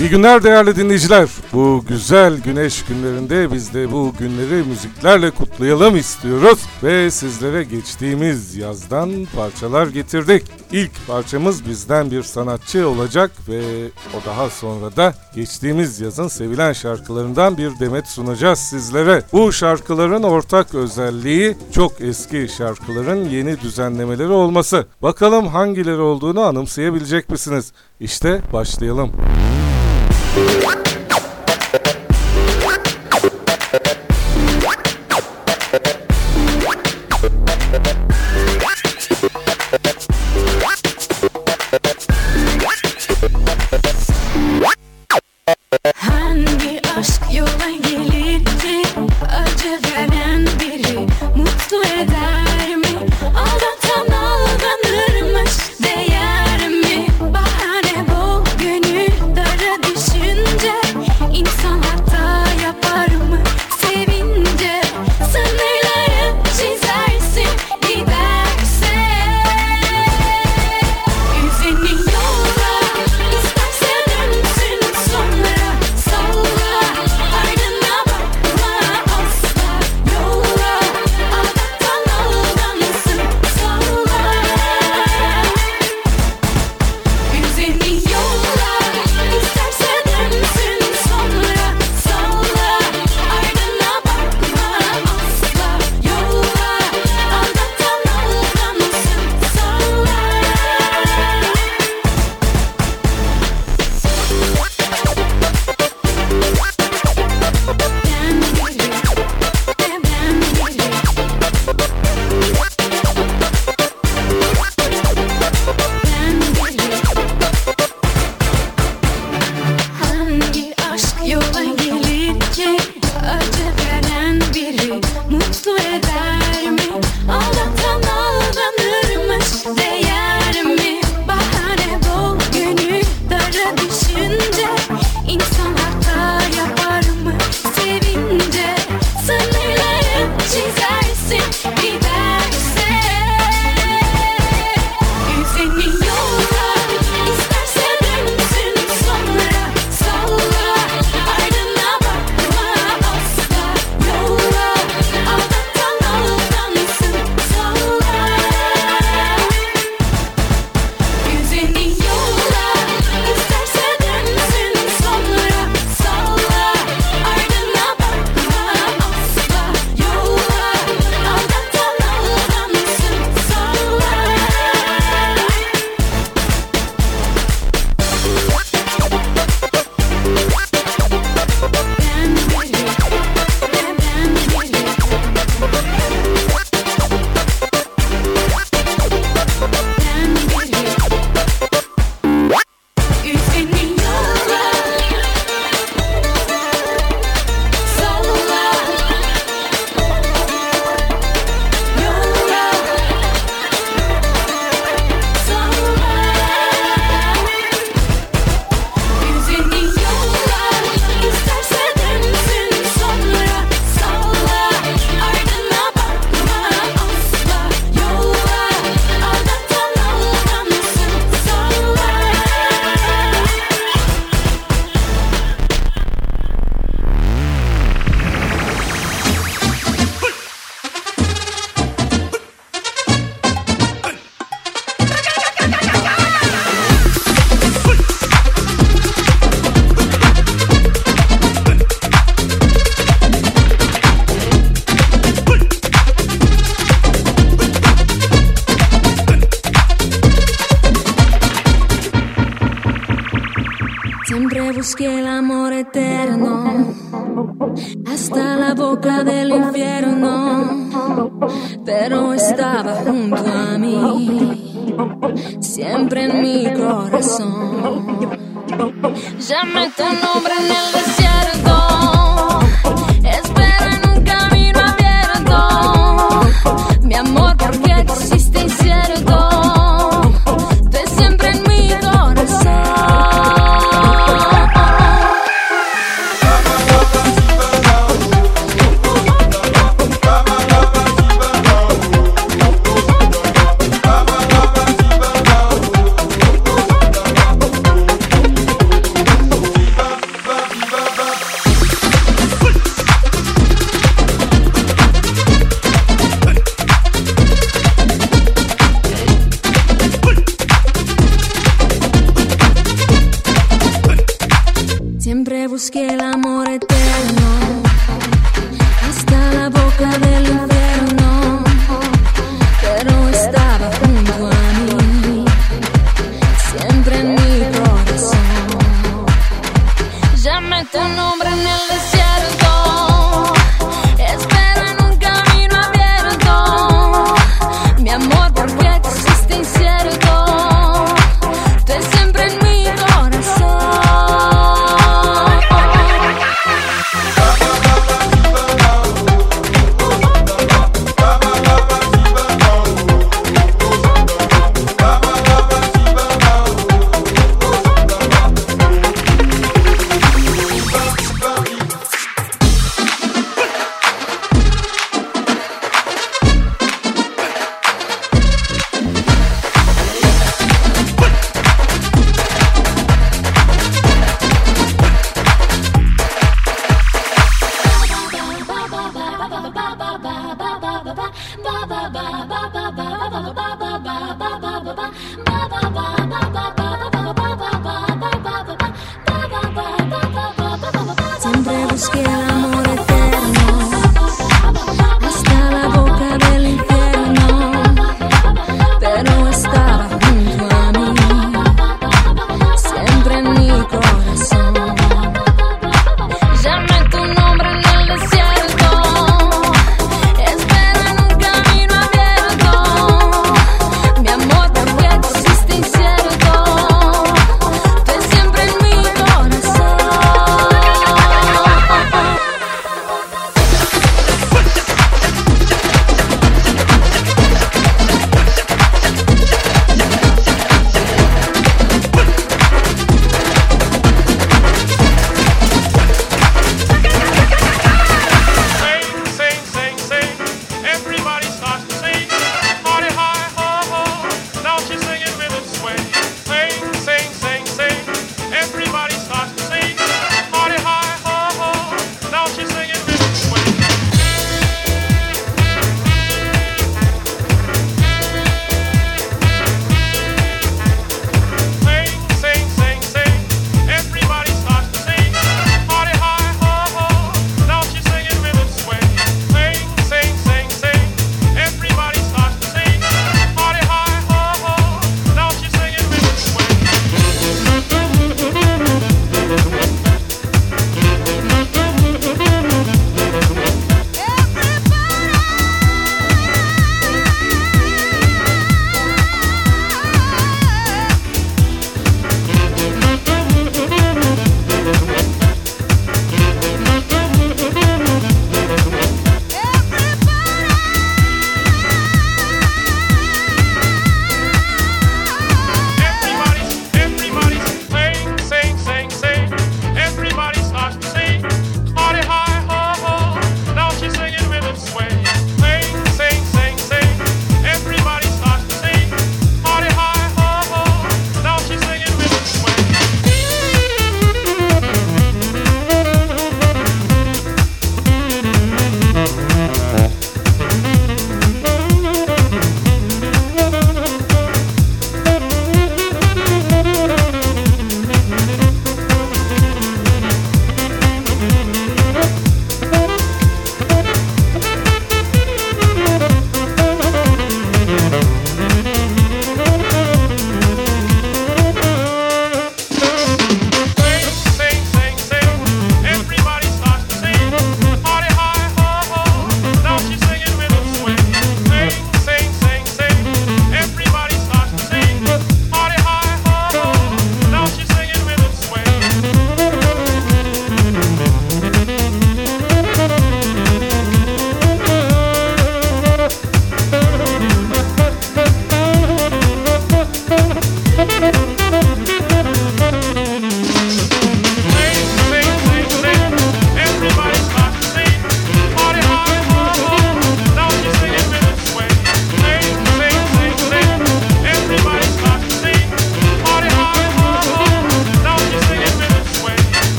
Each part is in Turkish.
İyi günler değerli dinleyiciler. Bu güzel güneş günlerinde biz de bu günleri müziklerle kutlayalım istiyoruz ve sizlere geçtiğimiz yazdan parçalar getirdik. İlk parçamız bizden bir sanatçı olacak ve o daha sonra da geçtiğimiz yazın sevilen şarkılarından bir demet sunacağız sizlere. Bu şarkıların ortak özelliği çok eski şarkıların yeni düzenlemeleri olması. Bakalım hangileri olduğunu anımsayabilecek misiniz? İşte başlayalım. What? el amor eterno, hasta la boca del infierno, pero estaba junto a mí, siempre en mi corazón. Llamé tu nombre en el desierto. Busqué el amor eterno. Hasta la boca del infierno,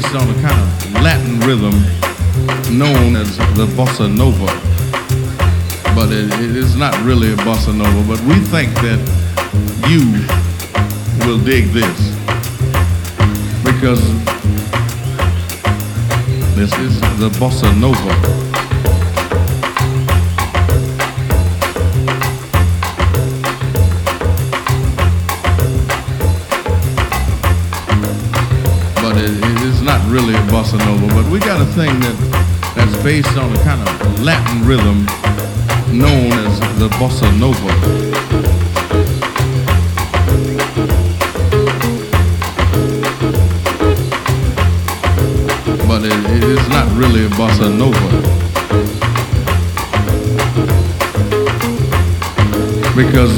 based on a kind of Latin rhythm known as the bossa nova. But it, it is not really a bossa nova. But we think that you will dig this because this is the bossa nova. Really a bossa nova. But we got a thing that that's based on a kind of Latin rhythm known as the bossa nova. But it, it is not really a bossa nova. Because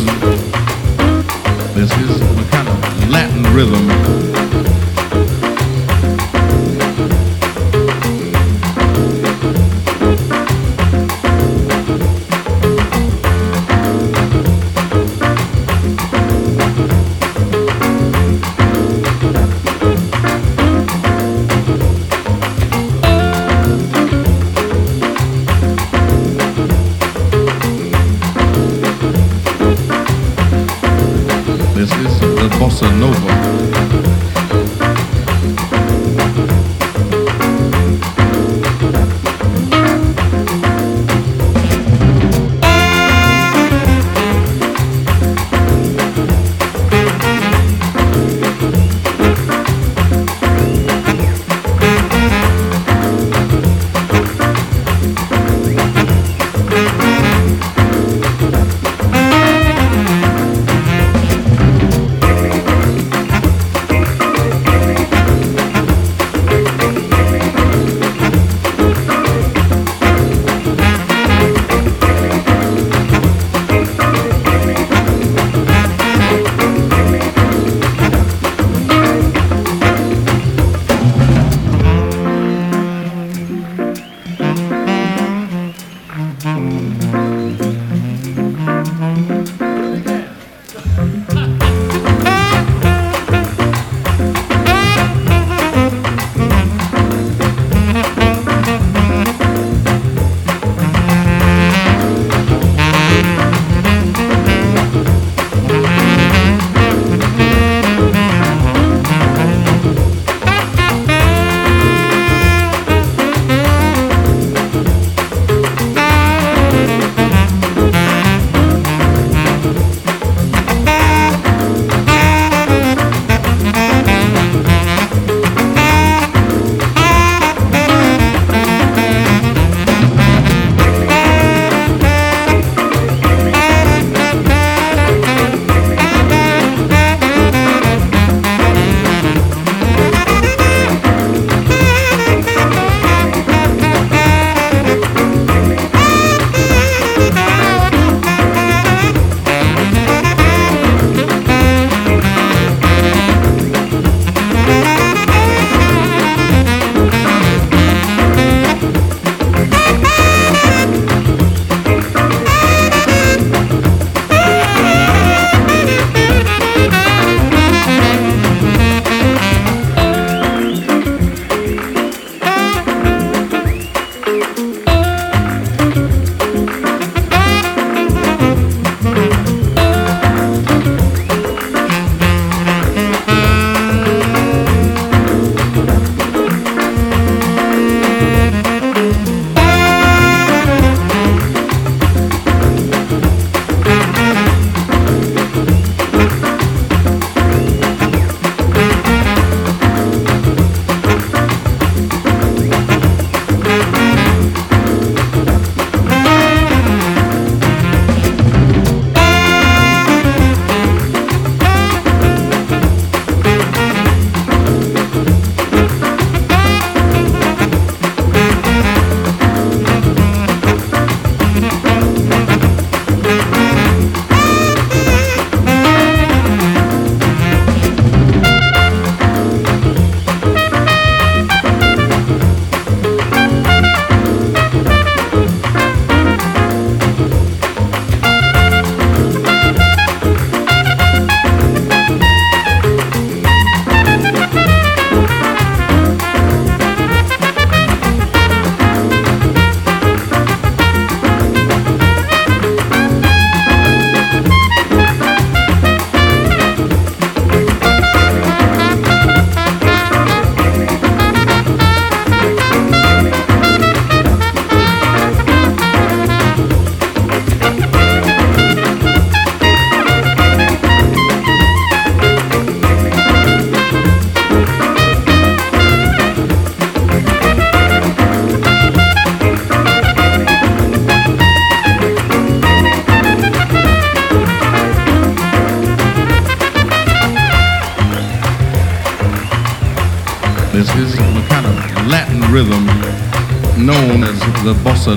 this is a kind of Latin rhythm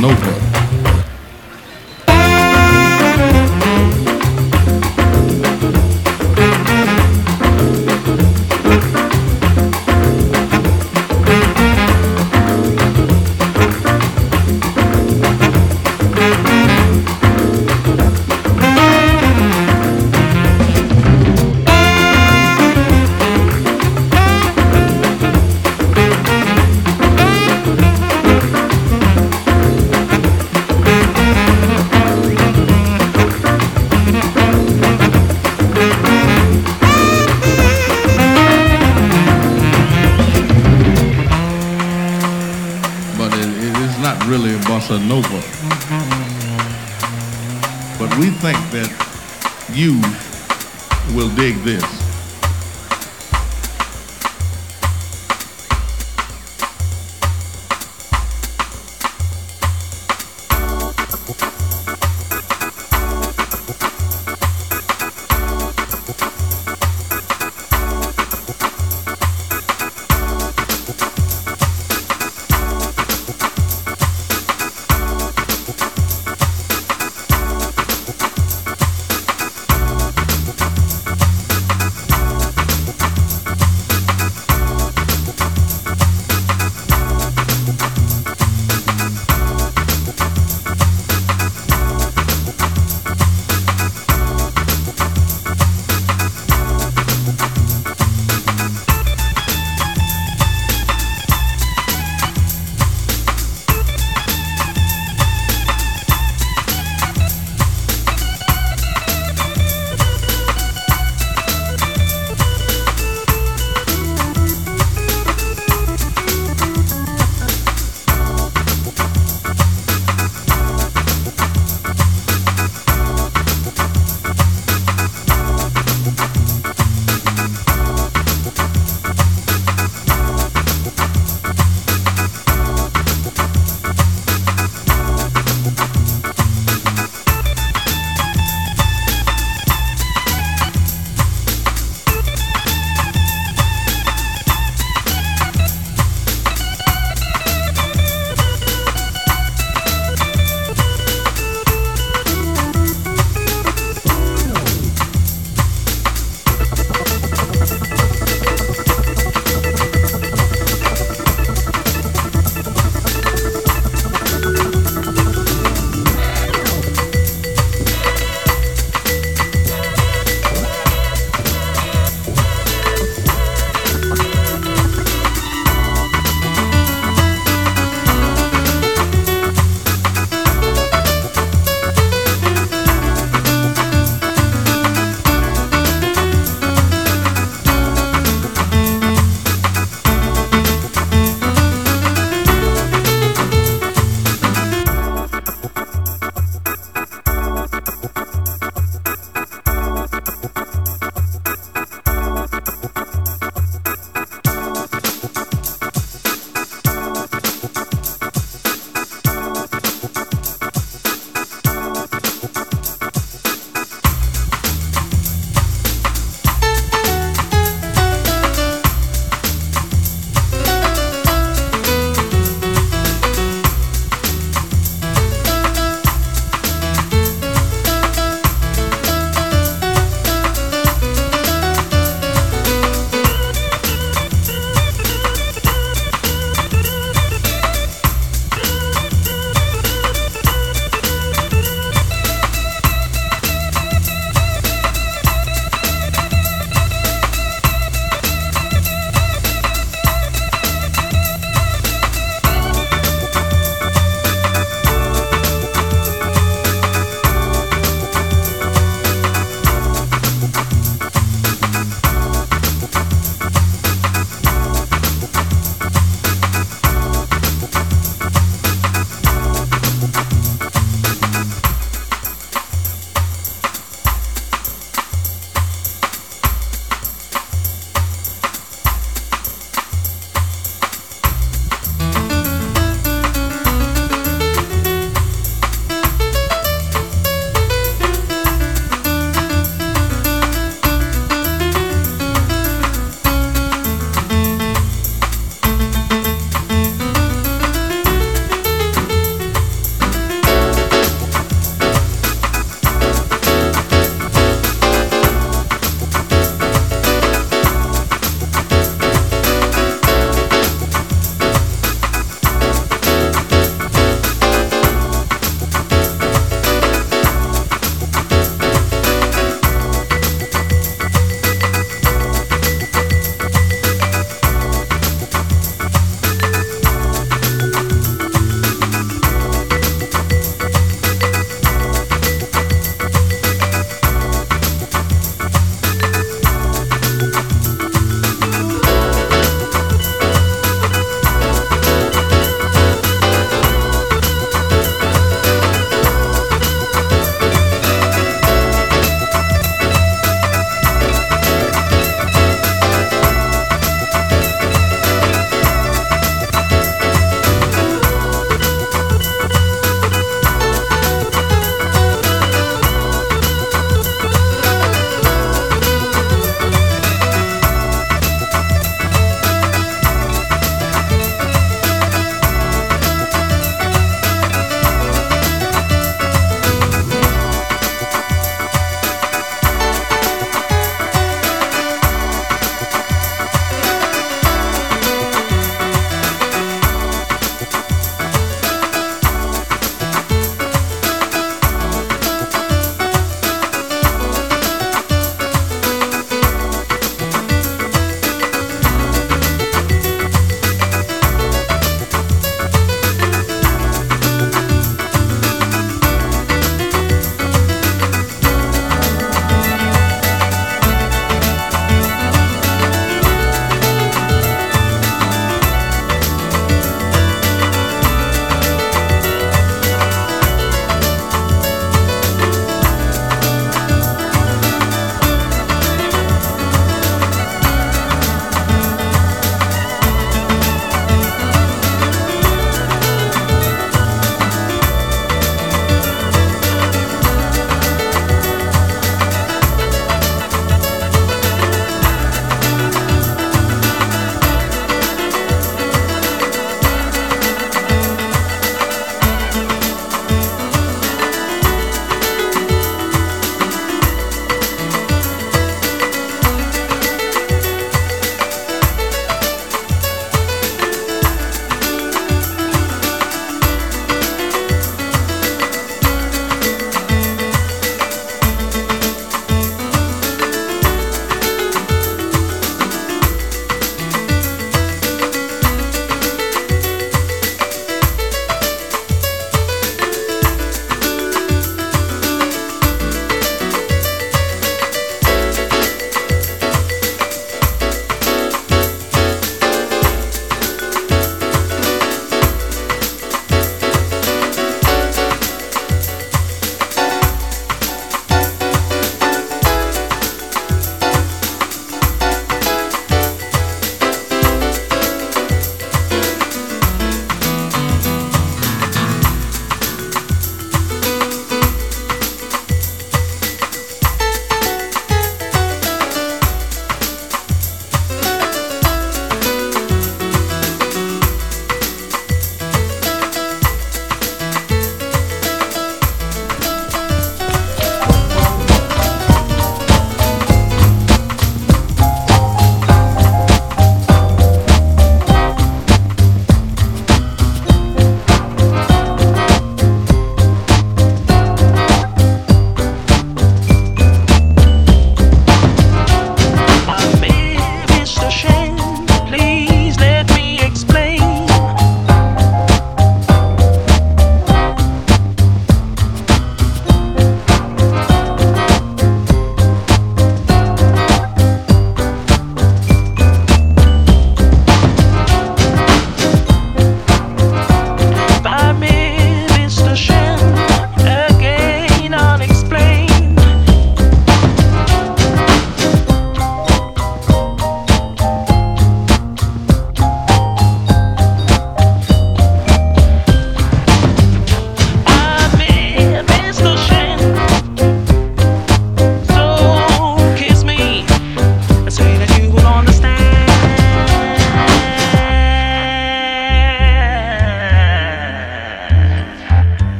no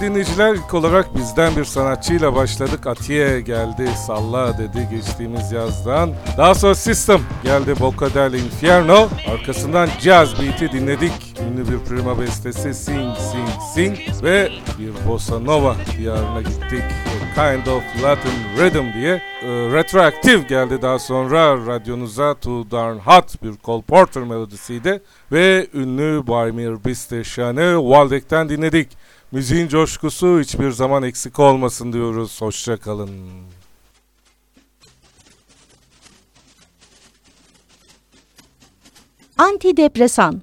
dinleyiciler ilk olarak bizden bir sanatçıyla başladık. Atiye geldi salla dedi geçtiğimiz yazdan. Daha sonra System geldi Boca del Inferno. Arkasından Jazz Beat'i dinledik. Ünlü bir prima bestesi Sing Sing Sing ve bir Bossa Nova diyarına gittik. A kind of Latin Rhythm diye. E, Retroactive geldi daha sonra radyonuza Too Darn Hot bir Cole Porter melodisiydi. Ve ünlü Baymir Bisteshane Waldeck'ten dinledik. Müziğin coşkusu hiçbir zaman eksik olmasın diyoruz. Hoşçakalın. Antidepresan